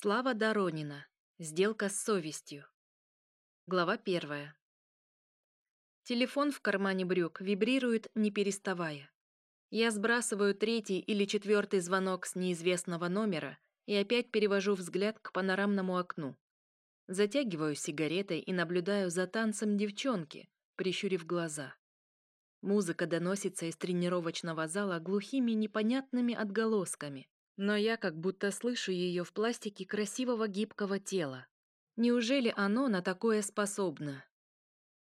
Слава Доронина. Сделка с совестью. Глава первая. Телефон в кармане брюк вибрирует, не переставая. Я сбрасываю третий или четвертый звонок с неизвестного номера и опять перевожу взгляд к панорамному окну. Затягиваю сигаретой и наблюдаю за танцем девчонки, прищурив глаза. Музыка доносится из тренировочного зала глухими непонятными отголосками, но я как будто слышу ее в пластике красивого гибкого тела. Неужели оно на такое способно?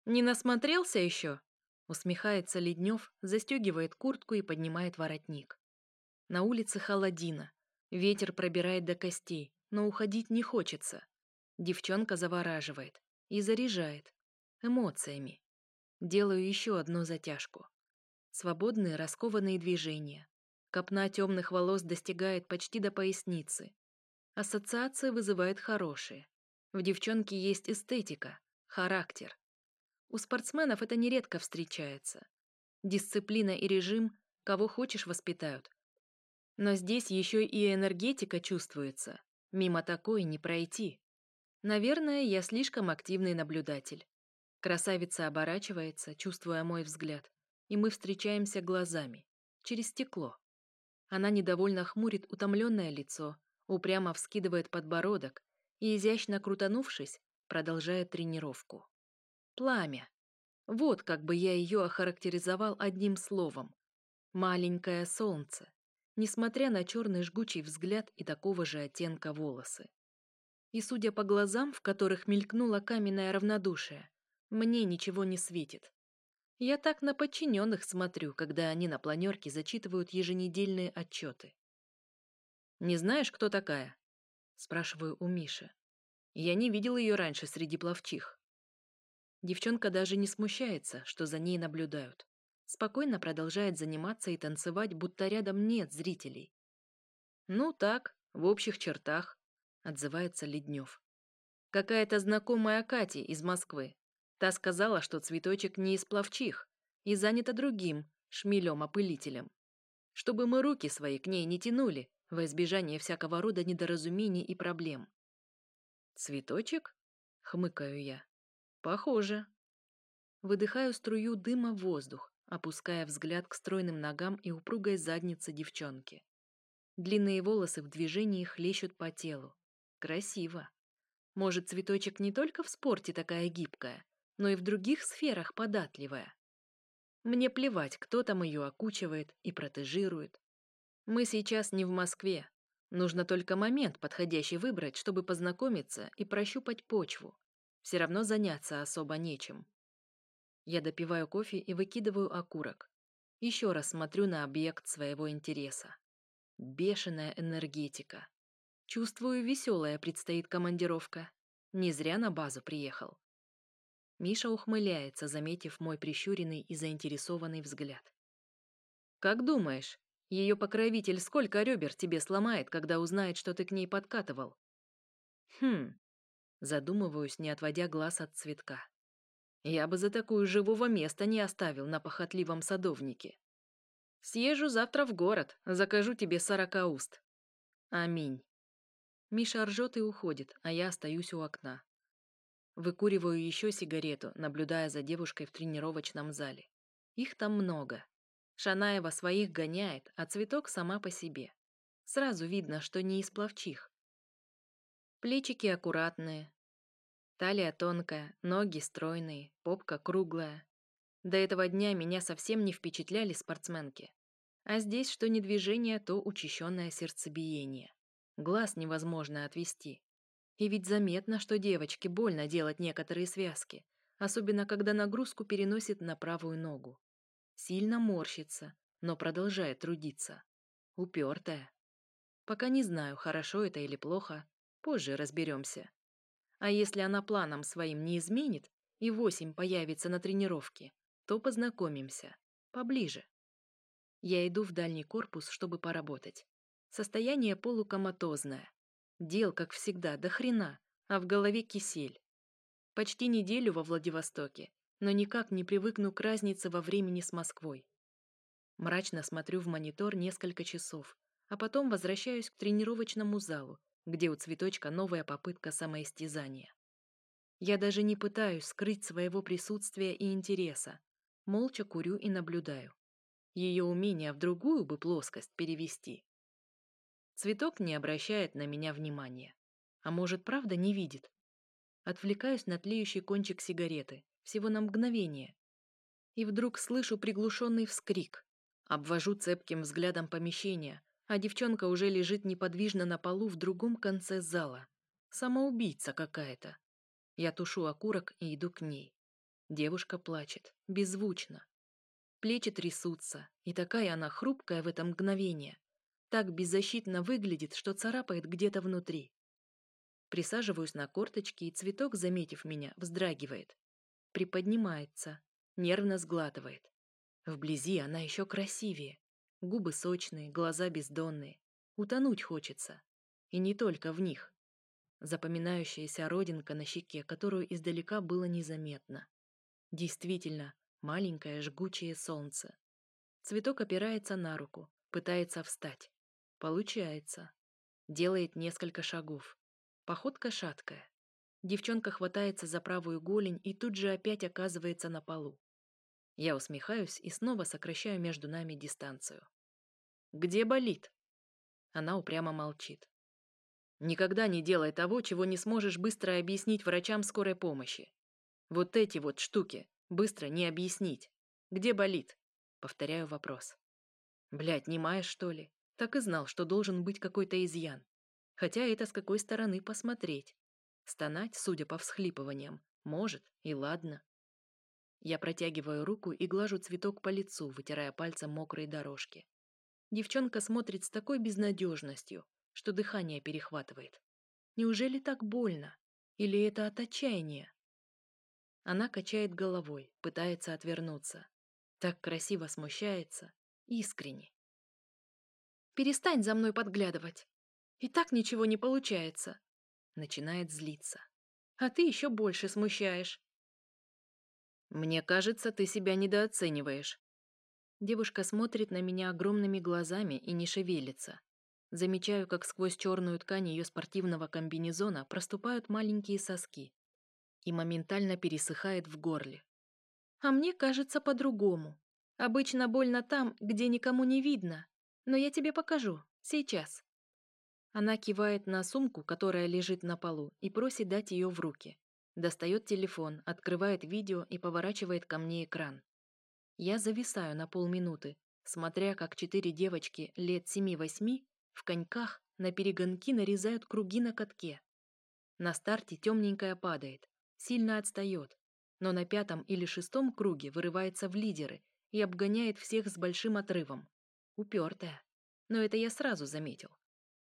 Не насмотрелся еще? Усмехается Леднев, застегивает куртку и поднимает воротник. На улице холодина. Ветер пробирает до костей, но уходить не хочется. Девчонка завораживает и заряжает эмоциями. Делаю еще одну затяжку. Свободные раскованные движения. Копна темных волос достигает почти до поясницы. Ассоциации вызывает хорошие. В девчонке есть эстетика, характер. У спортсменов это нередко встречается. Дисциплина и режим, кого хочешь, воспитают. Но здесь еще и энергетика чувствуется. Мимо такой не пройти. Наверное, я слишком активный наблюдатель. Красавица оборачивается, чувствуя мой взгляд, и мы встречаемся глазами, через стекло. Она недовольно хмурит утомленное лицо, упрямо вскидывает подбородок и, изящно крутанувшись, продолжает тренировку. Пламя. Вот как бы я ее охарактеризовал одним словом. Маленькое солнце, несмотря на черный жгучий взгляд и такого же оттенка волосы. И судя по глазам, в которых мелькнуло каменное равнодушие, мне ничего не светит. Я так на подчиненных смотрю, когда они на планерке зачитывают еженедельные отчеты. «Не знаешь, кто такая?» – спрашиваю у Миши. Я не видел ее раньше среди пловчих. Девчонка даже не смущается, что за ней наблюдают. Спокойно продолжает заниматься и танцевать, будто рядом нет зрителей. «Ну так, в общих чертах», — отзывается Леднев. «Какая-то знакомая Катя из Москвы. Та сказала, что цветочек не из плавчих и занята другим, шмелем-опылителем. Чтобы мы руки свои к ней не тянули, во избежание всякого рода недоразумений и проблем. «Цветочек?» — хмыкаю я. «Похоже». Выдыхаю струю дыма в воздух, опуская взгляд к стройным ногам и упругой заднице девчонки. Длинные волосы в движении хлещут по телу. Красиво. Может, цветочек не только в спорте такая гибкая, но и в других сферах податливая. Мне плевать, кто там ее окучивает и протежирует. Мы сейчас не в Москве. Нужно только момент подходящий выбрать, чтобы познакомиться и прощупать почву. Все равно заняться особо нечем. Я допиваю кофе и выкидываю окурок. Еще раз смотрю на объект своего интереса. Бешеная энергетика. Чувствую, веселая предстоит командировка. Не зря на базу приехал. Миша ухмыляется, заметив мой прищуренный и заинтересованный взгляд. «Как думаешь, ее покровитель сколько ребер тебе сломает, когда узнает, что ты к ней подкатывал?» «Хм...» Задумываюсь, не отводя глаз от цветка. «Я бы за такую живого места не оставил на похотливом садовнике. Съезжу завтра в город, закажу тебе сорока уст. Аминь». Миша ржет и уходит, а я остаюсь у окна. Выкуриваю еще сигарету, наблюдая за девушкой в тренировочном зале. Их там много. Шанаева своих гоняет, а цветок сама по себе. Сразу видно, что не из плавчих. Плечики аккуратные. Талия тонкая, ноги стройные, попка круглая. До этого дня меня совсем не впечатляли спортсменки. А здесь что не движение, то учащенное сердцебиение. Глаз невозможно отвести. И ведь заметно, что девочке больно делать некоторые связки, особенно когда нагрузку переносит на правую ногу. Сильно морщится, но продолжает трудиться. Упертая. Пока не знаю, хорошо это или плохо, позже разберемся. А если она планом своим не изменит и восемь появится на тренировке, то познакомимся. Поближе. Я иду в дальний корпус, чтобы поработать. Состояние полукоматозное. Дел, как всегда, до хрена, а в голове кисель. Почти неделю во Владивостоке, но никак не привыкну к разнице во времени с Москвой. Мрачно смотрю в монитор несколько часов, а потом возвращаюсь к тренировочному залу где у цветочка новая попытка самоистязания. Я даже не пытаюсь скрыть своего присутствия и интереса. Молча курю и наблюдаю. Ее умение в другую бы плоскость перевести. Цветок не обращает на меня внимания. А может, правда не видит? Отвлекаюсь на тлеющий кончик сигареты, всего на мгновение. И вдруг слышу приглушенный вскрик. Обвожу цепким взглядом помещение, а девчонка уже лежит неподвижно на полу в другом конце зала. Самоубийца какая-то. Я тушу окурок и иду к ней. Девушка плачет, беззвучно. Плечи трясутся, и такая она хрупкая в это мгновение. Так беззащитно выглядит, что царапает где-то внутри. Присаживаюсь на корточки, и цветок, заметив меня, вздрагивает. Приподнимается, нервно сглатывает. Вблизи она еще красивее. Губы сочные, глаза бездонные. Утонуть хочется. И не только в них. Запоминающаяся родинка на щеке, которую издалека было незаметно. Действительно, маленькое жгучее солнце. Цветок опирается на руку, пытается встать. Получается. Делает несколько шагов. Походка шаткая. Девчонка хватается за правую голень и тут же опять оказывается на полу. Я усмехаюсь и снова сокращаю между нами дистанцию. «Где болит?» Она упрямо молчит. «Никогда не делай того, чего не сможешь быстро объяснить врачам скорой помощи. Вот эти вот штуки быстро не объяснить. Где болит?» Повторяю вопрос. «Блядь, немая, что ли? Так и знал, что должен быть какой-то изъян. Хотя это с какой стороны посмотреть. Стонать, судя по всхлипываниям, может, и ладно. Я протягиваю руку и глажу цветок по лицу, вытирая пальцем мокрые дорожки. Девчонка смотрит с такой безнадежностью, что дыхание перехватывает. Неужели так больно? Или это от отчаяния? Она качает головой, пытается отвернуться. Так красиво смущается, искренне. «Перестань за мной подглядывать. И так ничего не получается». Начинает злиться. «А ты еще больше смущаешь. «Мне кажется, ты себя недооцениваешь». Девушка смотрит на меня огромными глазами и не шевелится. Замечаю, как сквозь черную ткань ее спортивного комбинезона проступают маленькие соски и моментально пересыхает в горле. А мне кажется по-другому. Обычно больно там, где никому не видно. Но я тебе покажу. Сейчас. Она кивает на сумку, которая лежит на полу, и просит дать ее в руки. Достает телефон, открывает видео и поворачивает ко мне экран. Я зависаю на полминуты, смотря как четыре девочки лет семи-восьми в коньках на перегонки нарезают круги на катке. На старте темненькая падает, сильно отстает, но на пятом или шестом круге вырывается в лидеры и обгоняет всех с большим отрывом. Упертая. Но это я сразу заметил.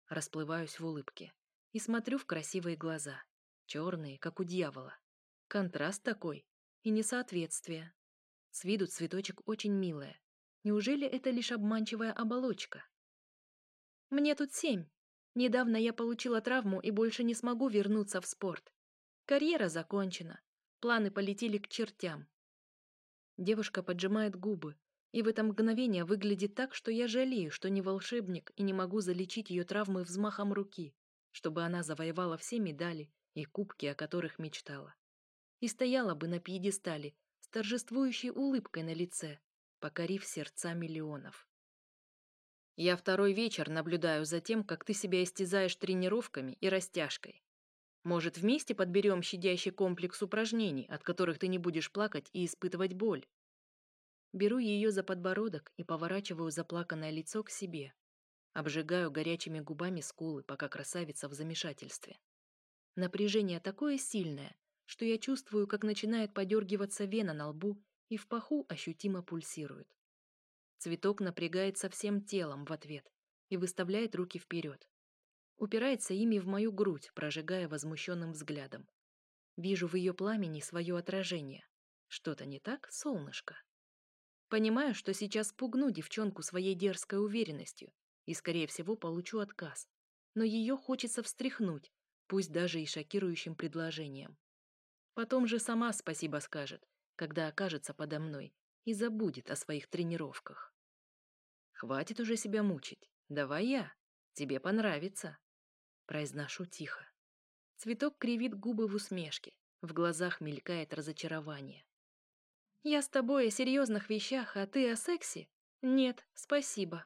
Расплываюсь в улыбке и смотрю в красивые глаза черные, как у дьявола. Контраст такой и несоответствие. С виду цветочек очень милая. Неужели это лишь обманчивая оболочка? Мне тут семь. Недавно я получила травму и больше не смогу вернуться в спорт. Карьера закончена. Планы полетели к чертям. Девушка поджимает губы, и в это мгновение выглядит так, что я жалею, что не волшебник и не могу залечить ее травмы взмахом руки, чтобы она завоевала все медали и кубки, о которых мечтала. И стояла бы на пьедестале с торжествующей улыбкой на лице, покорив сердца миллионов. Я второй вечер наблюдаю за тем, как ты себя истязаешь тренировками и растяжкой. Может, вместе подберем щадящий комплекс упражнений, от которых ты не будешь плакать и испытывать боль? Беру ее за подбородок и поворачиваю заплаканное лицо к себе. Обжигаю горячими губами скулы, пока красавица в замешательстве. Напряжение такое сильное, что я чувствую, как начинает подергиваться вена на лбу и в паху ощутимо пульсирует. Цветок напрягается всем телом в ответ и выставляет руки вперед. Упирается ими в мою грудь, прожигая возмущенным взглядом. Вижу в ее пламени свое отражение. Что-то не так, солнышко? Понимаю, что сейчас пугну девчонку своей дерзкой уверенностью и, скорее всего, получу отказ. Но ее хочется встряхнуть, пусть даже и шокирующим предложением. Потом же сама спасибо скажет, когда окажется подо мной и забудет о своих тренировках. Хватит уже себя мучить. Давай я. Тебе понравится. Произношу тихо. Цветок кривит губы в усмешке. В глазах мелькает разочарование. «Я с тобой о серьезных вещах, а ты о сексе? Нет, спасибо».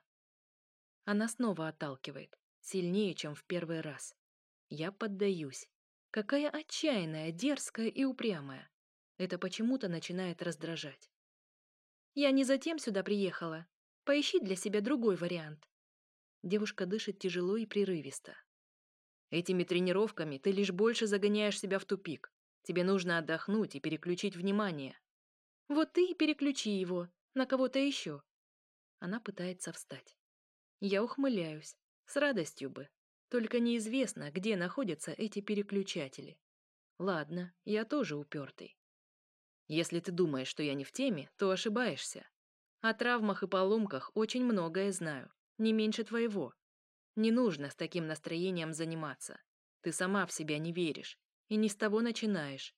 Она снова отталкивает, сильнее, чем в первый раз. Я поддаюсь. Какая отчаянная, дерзкая и упрямая. Это почему-то начинает раздражать. «Я не затем сюда приехала. Поищи для себя другой вариант». Девушка дышит тяжело и прерывисто. «Этими тренировками ты лишь больше загоняешь себя в тупик. Тебе нужно отдохнуть и переключить внимание. Вот ты и переключи его на кого-то еще. Она пытается встать. Я ухмыляюсь. С радостью бы. Только неизвестно, где находятся эти переключатели. Ладно, я тоже упертый. Если ты думаешь, что я не в теме, то ошибаешься. О травмах и поломках очень многое знаю, не меньше твоего. Не нужно с таким настроением заниматься. Ты сама в себя не веришь и не с того начинаешь.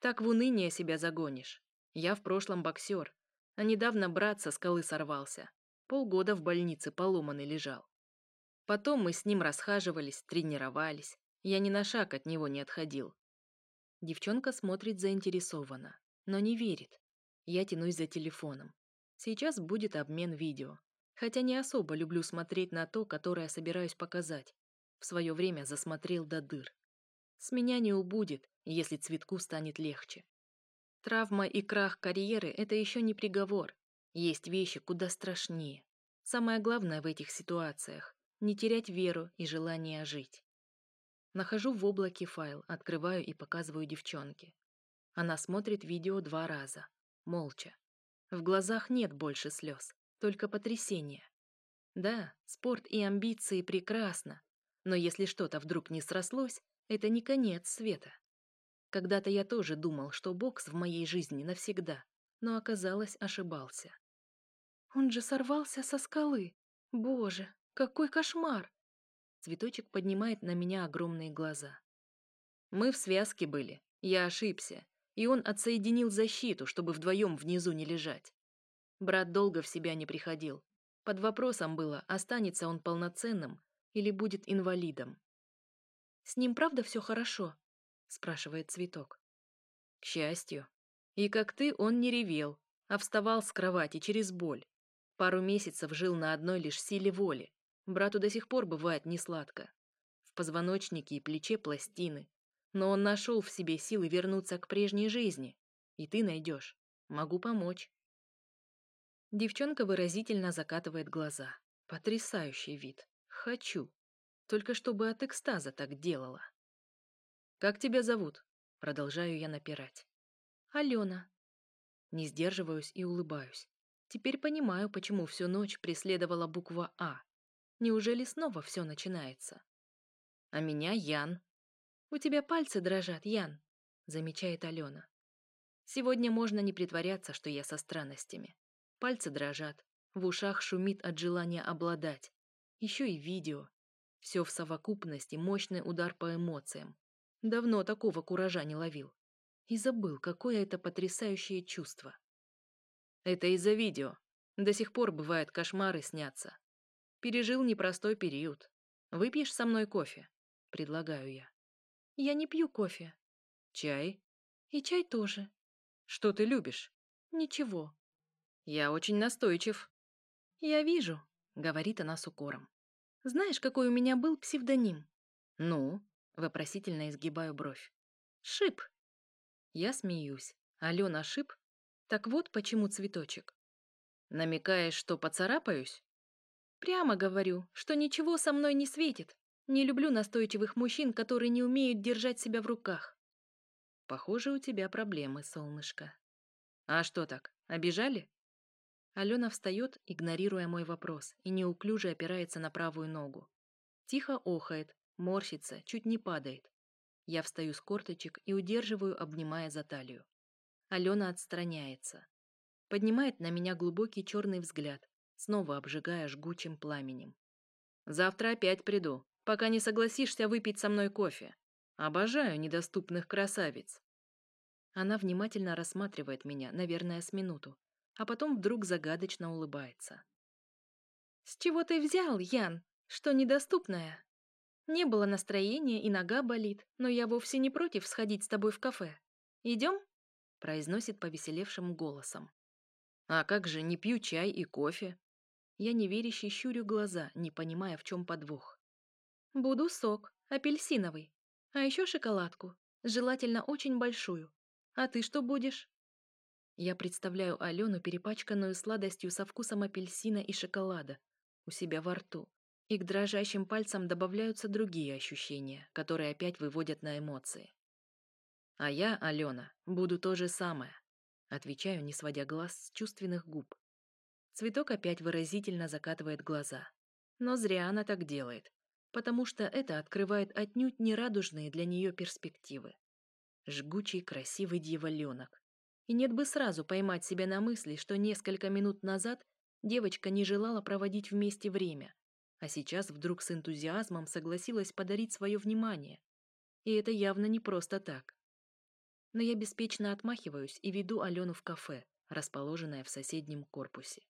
Так в уныние себя загонишь. Я в прошлом боксер, а недавно брат со скалы сорвался. Полгода в больнице поломанный лежал. Потом мы с ним расхаживались, тренировались. Я ни на шаг от него не отходил. Девчонка смотрит заинтересованно, но не верит. Я тянусь за телефоном. Сейчас будет обмен видео. Хотя не особо люблю смотреть на то, которое собираюсь показать. В свое время засмотрел до дыр. С меня не убудет, если цветку станет легче. Травма и крах карьеры – это еще не приговор. Есть вещи куда страшнее. Самое главное в этих ситуациях – не терять веру и желание жить. Нахожу в облаке файл, открываю и показываю девчонке. Она смотрит видео два раза, молча. В глазах нет больше слез, только потрясение. Да, спорт и амбиции прекрасно, но если что-то вдруг не срослось, это не конец света. Когда-то я тоже думал, что бокс в моей жизни навсегда, но оказалось, ошибался. Он же сорвался со скалы. Боже, какой кошмар! Цветочек поднимает на меня огромные глаза. Мы в связке были, я ошибся, и он отсоединил защиту, чтобы вдвоем внизу не лежать. Брат долго в себя не приходил. Под вопросом было, останется он полноценным или будет инвалидом. С ним правда все хорошо? Спрашивает цветок. К счастью. И как ты, он не ревел, а вставал с кровати через боль. Пару месяцев жил на одной лишь силе воли. Брату до сих пор бывает несладко. В позвоночнике и плече пластины. Но он нашел в себе силы вернуться к прежней жизни. И ты найдешь. Могу помочь. Девчонка выразительно закатывает глаза. Потрясающий вид. Хочу. Только чтобы от экстаза так делала. «Как тебя зовут?» Продолжаю я напирать. «Алена». Не сдерживаюсь и улыбаюсь. Теперь понимаю, почему всю ночь преследовала буква «А». Неужели снова все начинается? А меня Ян. «У тебя пальцы дрожат, Ян», — замечает Алена. Сегодня можно не притворяться, что я со странностями. Пальцы дрожат, в ушах шумит от желания обладать. Еще и видео. Все в совокупности мощный удар по эмоциям, Давно такого куража не ловил. И забыл, какое это потрясающее чувство. Это из-за видео. До сих пор бывает кошмары снятся. Пережил непростой период. Выпьешь со мной кофе? Предлагаю я. Я не пью кофе. Чай? И чай тоже. Что ты любишь? Ничего. Я очень настойчив. Я вижу, говорит она с укором. Знаешь, какой у меня был псевдоним? Ну? Вопросительно изгибаю бровь. «Шип!» Я смеюсь. Алена Шип? Так вот почему цветочек. Намекаешь, что поцарапаюсь? Прямо говорю, что ничего со мной не светит. Не люблю настойчивых мужчин, которые не умеют держать себя в руках. Похоже, у тебя проблемы, солнышко. А что так, обижали? Алена встает, игнорируя мой вопрос, и неуклюже опирается на правую ногу. Тихо охает, морщится, чуть не падает. Я встаю с корточек и удерживаю, обнимая за талию. Алена отстраняется. Поднимает на меня глубокий черный взгляд, снова обжигая жгучим пламенем. «Завтра опять приду, пока не согласишься выпить со мной кофе. Обожаю недоступных красавиц». Она внимательно рассматривает меня, наверное, с минуту, а потом вдруг загадочно улыбается. «С чего ты взял, Ян, что недоступная?» Не было настроения и нога болит, но я вовсе не против сходить с тобой в кафе. Идем? произносит повеселевшим голосом. А как же, не пью чай и кофе? Я неверяще щурю глаза, не понимая, в чем подвох. Буду сок, апельсиновый, а еще шоколадку, желательно очень большую. А ты что будешь? Я представляю Алену, перепачканную сладостью со вкусом апельсина и шоколада, у себя во рту, и к дрожащим пальцам добавляются другие ощущения, которые опять выводят на эмоции. А я, Алена, буду то же самое, отвечаю, не сводя глаз с чувственных губ. Цветок опять выразительно закатывает глаза. Но зря она так делает, потому что это открывает отнюдь нерадужные для нее перспективы. Жгучий красивый дьяволенок. И нет бы сразу поймать себя на мысли, что несколько минут назад девочка не желала проводить вместе время, а сейчас вдруг с энтузиазмом согласилась подарить свое внимание. И это явно не просто так. Но я беспечно отмахиваюсь и веду Алену в кафе, расположенное в соседнем корпусе.